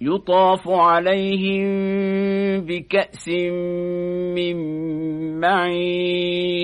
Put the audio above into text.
يطاف عليهم بكأس من معين.